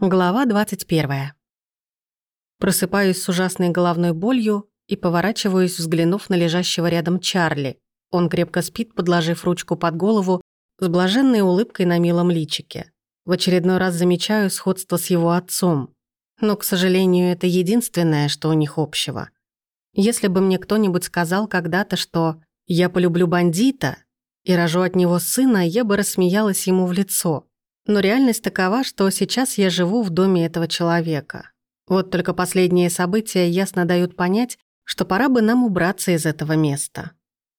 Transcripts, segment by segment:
Глава 21. Просыпаюсь с ужасной головной болью и поворачиваюсь, взглянув на лежащего рядом Чарли. Он крепко спит, подложив ручку под голову, с блаженной улыбкой на милом личике. В очередной раз замечаю сходство с его отцом. Но, к сожалению, это единственное, что у них общего. Если бы мне кто-нибудь сказал когда-то, что «я полюблю бандита» и рожу от него сына, я бы рассмеялась ему в лицо – но реальность такова, что сейчас я живу в доме этого человека. Вот только последние события ясно дают понять, что пора бы нам убраться из этого места.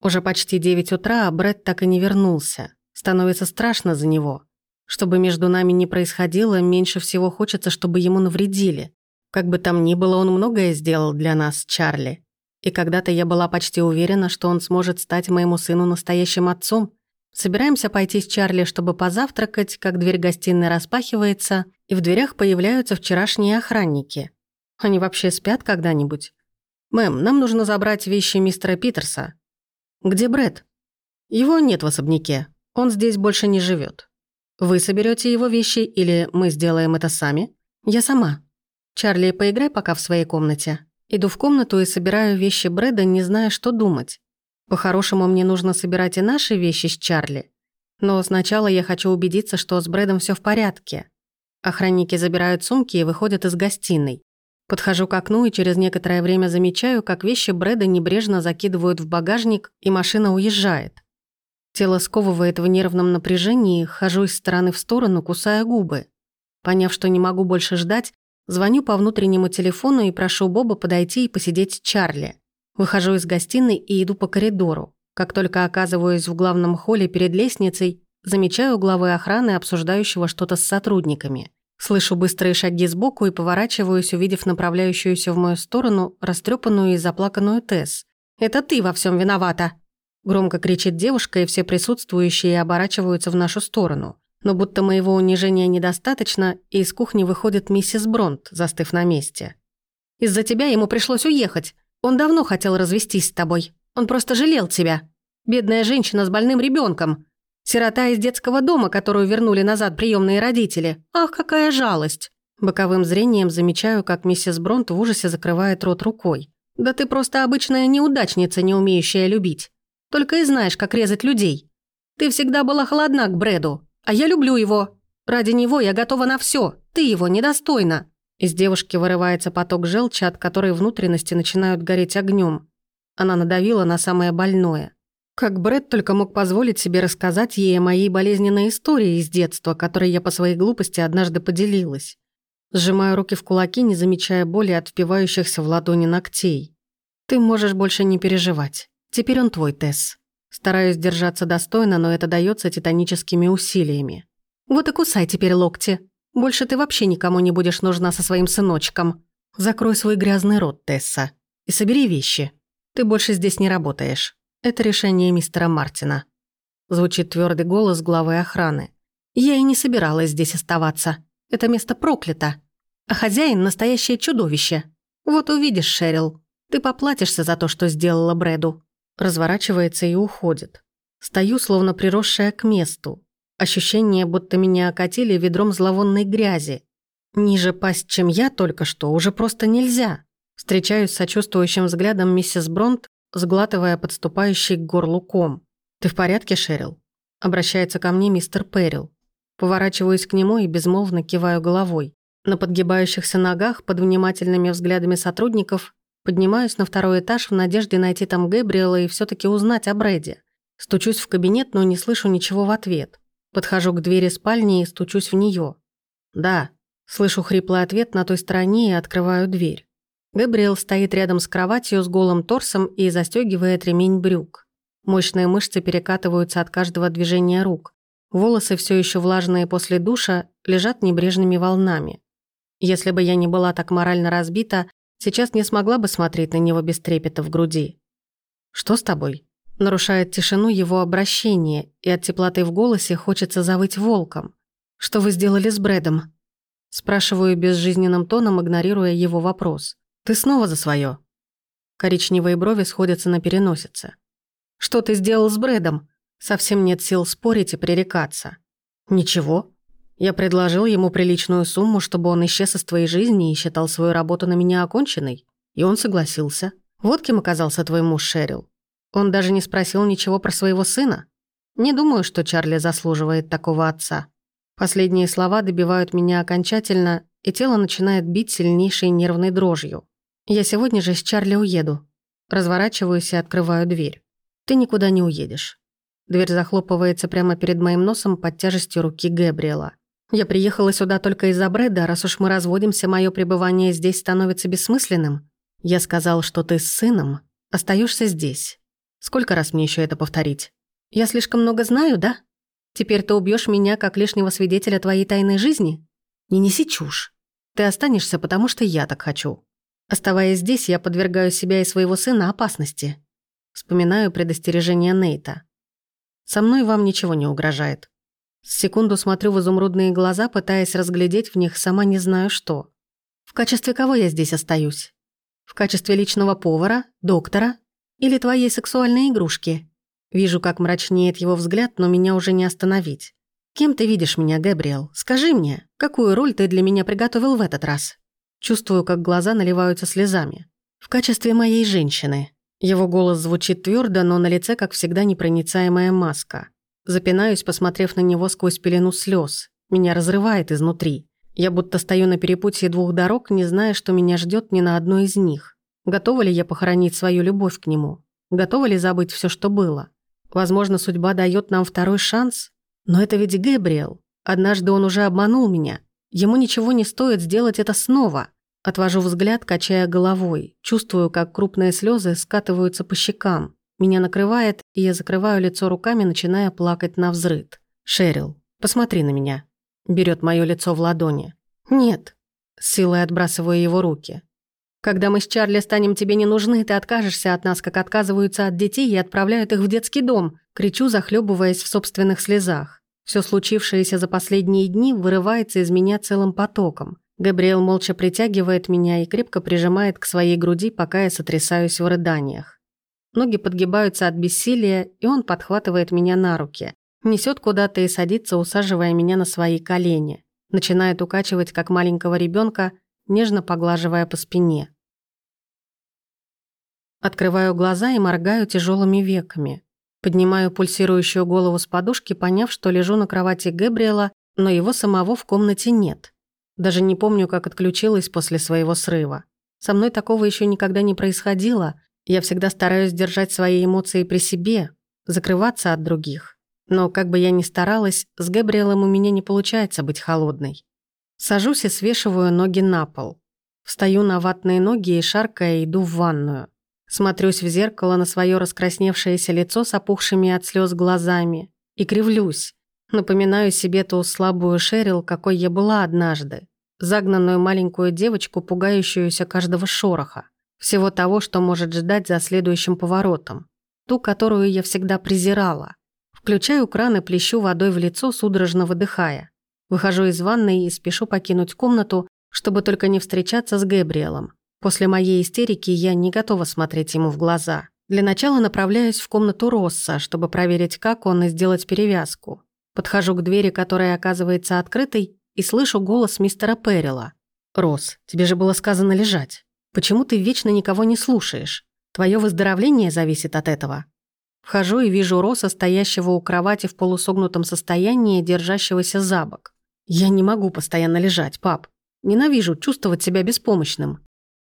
Уже почти 9 утра, а Брэд так и не вернулся. Становится страшно за него. Что бы между нами ни происходило, меньше всего хочется, чтобы ему навредили. Как бы там ни было, он многое сделал для нас, Чарли. И когда-то я была почти уверена, что он сможет стать моему сыну настоящим отцом, Собираемся пойти с Чарли, чтобы позавтракать, как дверь гостиной распахивается, и в дверях появляются вчерашние охранники. Они вообще спят когда-нибудь? «Мэм, нам нужно забрать вещи мистера Питерса». «Где Брэд?» «Его нет в особняке. Он здесь больше не живет. Вы соберете его вещи или мы сделаем это сами?» «Я сама. Чарли, поиграй пока в своей комнате». Иду в комнату и собираю вещи Брэда, не зная, что думать. По-хорошему, мне нужно собирать и наши вещи с Чарли. Но сначала я хочу убедиться, что с Брэдом все в порядке. Охранники забирают сумки и выходят из гостиной. Подхожу к окну и через некоторое время замечаю, как вещи Брэда небрежно закидывают в багажник, и машина уезжает. Тело сковывает в нервном напряжении, хожу из стороны в сторону, кусая губы. Поняв, что не могу больше ждать, звоню по внутреннему телефону и прошу Боба подойти и посидеть с Чарли. Выхожу из гостиной и иду по коридору. Как только оказываюсь в главном холле перед лестницей, замечаю главы охраны, обсуждающего что-то с сотрудниками. Слышу быстрые шаги сбоку и поворачиваюсь, увидев направляющуюся в мою сторону растрепанную и заплаканную Тесс. «Это ты во всем виновата!» Громко кричит девушка, и все присутствующие оборачиваются в нашу сторону. Но будто моего унижения недостаточно, и из кухни выходит миссис Бронт, застыв на месте. «Из-за тебя ему пришлось уехать. Он давно хотел развестись с тобой. Он просто жалел тебя. Бедная женщина с больным ребенком. Сирота из детского дома, которую вернули назад приемные родители. Ах, какая жалость!» Боковым зрением замечаю, как миссис Бронт в ужасе закрывает рот рукой. «Да ты просто обычная неудачница, не умеющая любить. Только и знаешь, как резать людей. Ты всегда была холодна к Брэду, а я люблю его. Ради него я готова на все. Ты его недостойна. Из девушки вырывается поток желчи, от которой внутренности начинают гореть огнем. Она надавила на самое больное. Как Брэд только мог позволить себе рассказать ей о моей болезненной истории из детства, которой я по своей глупости однажды поделилась. Сжимаю руки в кулаки, не замечая боли от впивающихся в ладони ногтей. «Ты можешь больше не переживать. Теперь он твой, Тесс». Стараюсь держаться достойно, но это дается титаническими усилиями. «Вот и кусай теперь локти», больше ты вообще никому не будешь нужна со своим сыночком. Закрой свой грязный рот, Тесса, и собери вещи. Ты больше здесь не работаешь. Это решение мистера Мартина. Звучит твердый голос главы охраны. Я и не собиралась здесь оставаться. Это место проклято. А хозяин – настоящее чудовище. Вот увидишь, Шерил. Ты поплатишься за то, что сделала Брэду. Разворачивается и уходит. Стою, словно приросшая к месту. Ощущение, будто меня окатили ведром зловонной грязи. Ниже пасть, чем я только что, уже просто нельзя. Встречаюсь с сочувствующим взглядом миссис Бронт, сглатывая подступающий к горлу ком. «Ты в порядке, Шерил?» Обращается ко мне мистер Перрил. Поворачиваюсь к нему и безмолвно киваю головой. На подгибающихся ногах, под внимательными взглядами сотрудников, поднимаюсь на второй этаж в надежде найти там Гэбриэла и все таки узнать о Брэде. Стучусь в кабинет, но не слышу ничего в ответ. Подхожу к двери спальни и стучусь в нее. «Да». Слышу хриплый ответ на той стороне и открываю дверь. Габриэл стоит рядом с кроватью с голым торсом и застегивает ремень брюк. Мощные мышцы перекатываются от каждого движения рук. Волосы, все еще влажные после душа, лежат небрежными волнами. Если бы я не была так морально разбита, сейчас не смогла бы смотреть на него без трепета в груди. «Что с тобой?» Нарушает тишину его обращение, и от теплоты в голосе хочется завыть волком. «Что вы сделали с Брэдом?» Спрашиваю безжизненным тоном, игнорируя его вопрос. «Ты снова за свое? Коричневые брови сходятся на переносице. «Что ты сделал с Брэдом?» Совсем нет сил спорить и пререкаться. «Ничего. Я предложил ему приличную сумму, чтобы он исчез из твоей жизни и считал свою работу на меня оконченной. И он согласился. Вот кем оказался твой муж Шерил. Он даже не спросил ничего про своего сына. Не думаю, что Чарли заслуживает такого отца. Последние слова добивают меня окончательно, и тело начинает бить сильнейшей нервной дрожью. Я сегодня же с Чарли уеду. Разворачиваюсь и открываю дверь. Ты никуда не уедешь. Дверь захлопывается прямо перед моим носом под тяжестью руки Гэбриэла. Я приехала сюда только из-за Брэда, раз уж мы разводимся, мое пребывание здесь становится бессмысленным. Я сказал, что ты с сыном остаешься здесь. Сколько раз мне еще это повторить? Я слишком много знаю, да? Теперь ты убьешь меня как лишнего свидетеля твоей тайной жизни? Не неси чушь. Ты останешься, потому что я так хочу. Оставаясь здесь, я подвергаю себя и своего сына опасности. Вспоминаю предостережение Нейта. Со мной вам ничего не угрожает. С секунду смотрю в изумрудные глаза, пытаясь разглядеть в них сама не знаю что. В качестве кого я здесь остаюсь? В качестве личного повара, доктора или твоей сексуальной игрушки? Вижу, как мрачнеет его взгляд, но меня уже не остановить. Кем ты видишь меня, Гэбриэл? Скажи мне, какую роль ты для меня приготовил в этот раз? Чувствую, как глаза наливаются слезами. В качестве моей женщины. Его голос звучит твердо, но на лице, как всегда, непроницаемая маска. Запинаюсь, посмотрев на него сквозь пелену слез. Меня разрывает изнутри. Я будто стою на перепутье двух дорог, не зная, что меня ждет ни на одной из них. Готова ли я похоронить свою любовь к нему? Готова ли забыть все, что было? Возможно, судьба дает нам второй шанс? Но это ведь Гэбриэл. Однажды он уже обманул меня. Ему ничего не стоит сделать это снова. Отвожу взгляд, качая головой. Чувствую, как крупные слезы скатываются по щекам. Меня накрывает, и я закрываю лицо руками, начиная плакать на взрыд. «Шерил, посмотри на меня». Берет мое лицо в ладони. «Нет». С силой отбрасываю его руки. «Когда мы с Чарли станем тебе не нужны, ты откажешься от нас, как отказываются от детей и отправляют их в детский дом», кричу, захлебываясь в собственных слезах. Все случившееся за последние дни вырывается из меня целым потоком. Габриэл молча притягивает меня и крепко прижимает к своей груди, пока я сотрясаюсь в рыданиях. Ноги подгибаются от бессилия, и он подхватывает меня на руки. Несет куда-то и садится, усаживая меня на свои колени. Начинает укачивать, как маленького ребенка, нежно поглаживая по спине. Открываю глаза и моргаю тяжелыми веками. Поднимаю пульсирующую голову с подушки, поняв, что лежу на кровати Гэбриэла, но его самого в комнате нет. Даже не помню, как отключилась после своего срыва. Со мной такого еще никогда не происходило. Я всегда стараюсь держать свои эмоции при себе, закрываться от других. Но как бы я ни старалась, с Гэбриэлем у меня не получается быть холодной. Сажусь и свешиваю ноги на пол. Встаю на ватные ноги и, шаркая, иду в ванную. Смотрюсь в зеркало на свое раскрасневшееся лицо с опухшими от слез глазами и кривлюсь. Напоминаю себе ту слабую Шерил, какой я была однажды. Загнанную маленькую девочку, пугающуюся каждого шороха. Всего того, что может ждать за следующим поворотом. Ту, которую я всегда презирала. Включаю кран и плещу водой в лицо, судорожно выдыхая. Выхожу из ванной и спешу покинуть комнату, чтобы только не встречаться с Гэбриэлом. После моей истерики я не готова смотреть ему в глаза. Для начала направляюсь в комнату Росса, чтобы проверить, как он, и сделать перевязку. Подхожу к двери, которая оказывается открытой, и слышу голос мистера Перрила. «Росс, тебе же было сказано лежать. Почему ты вечно никого не слушаешь? Твое выздоровление зависит от этого». Вхожу и вижу Росса, стоящего у кровати в полусогнутом состоянии, держащегося за бок. «Я не могу постоянно лежать, пап. Ненавижу чувствовать себя беспомощным.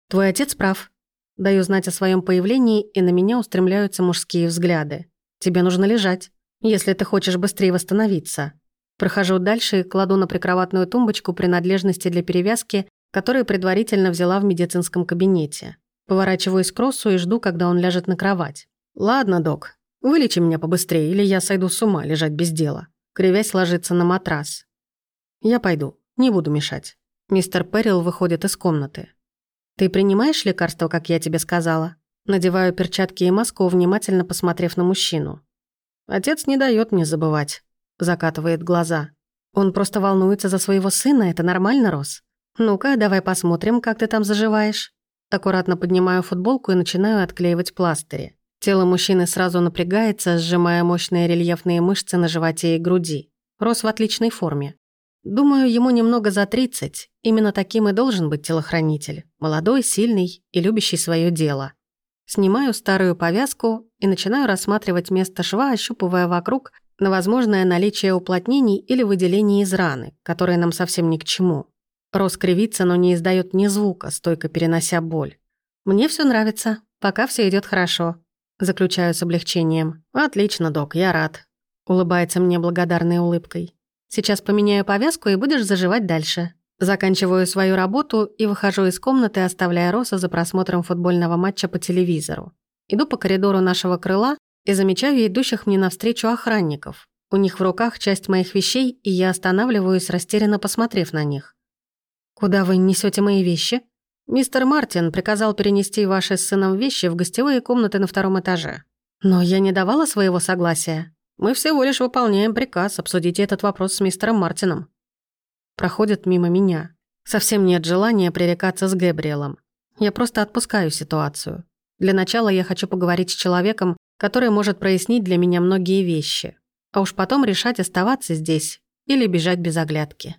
«Твой отец прав». Даю знать о своем появлении, и на меня устремляются мужские взгляды. «Тебе нужно лежать, если ты хочешь быстрее восстановиться». Прохожу дальше и кладу на прикроватную тумбочку принадлежности для перевязки, которые предварительно взяла в медицинском кабинете. Поворачиваюсь к Россу и жду, когда он ляжет на кровать. «Ладно, док, вылечи меня побыстрее, или я сойду с ума лежать без дела». Кривясь ложится на матрас. «Я пойду, не буду мешать». Мистер Перрил выходит из комнаты. «Ты принимаешь лекарство, как я тебе сказала?» Надеваю перчатки и маску, внимательно посмотрев на мужчину. «Отец не дает мне забывать», — закатывает глаза. «Он просто волнуется за своего сына, это нормально, Рос? Ну-ка, давай посмотрим, как ты там заживаешь». Аккуратно поднимаю футболку и начинаю отклеивать пластыри. Тело мужчины сразу напрягается, сжимая мощные рельефные мышцы на животе и груди. Рос в отличной форме. Думаю, ему немного за 30. Именно таким и должен быть телохранитель. Молодой, сильный и любящий свое дело. Снимаю старую повязку и начинаю рассматривать место шва, ощупывая вокруг на возможное наличие уплотнений или выделений из раны, которые нам совсем ни к чему. Рос кривится, но не издает ни звука, стойко перенося боль. Мне все нравится, пока все идет хорошо. Заключаю с облегчением. Отлично, док, я рад. Улыбается мне благодарной улыбкой. Сейчас поменяю повязку и будешь заживать дальше. Заканчиваю свою работу и выхожу из комнаты, оставляя Роса за просмотром футбольного матча по телевизору. Иду по коридору нашего крыла и замечаю идущих мне навстречу охранников. У них в руках часть моих вещей, и я останавливаюсь, растерянно посмотрев на них. «Куда вы несете мои вещи?» «Мистер Мартин приказал перенести ваши с сыном вещи в гостевые комнаты на втором этаже. Но я не давала своего согласия. Мы всего лишь выполняем приказ, обсудить этот вопрос с мистером Мартином. Проходит мимо меня. Совсем нет желания пререкаться с Гэбриэлом. Я просто отпускаю ситуацию. Для начала я хочу поговорить с человеком, который может прояснить для меня многие вещи. А уж потом решать, оставаться здесь или бежать без оглядки.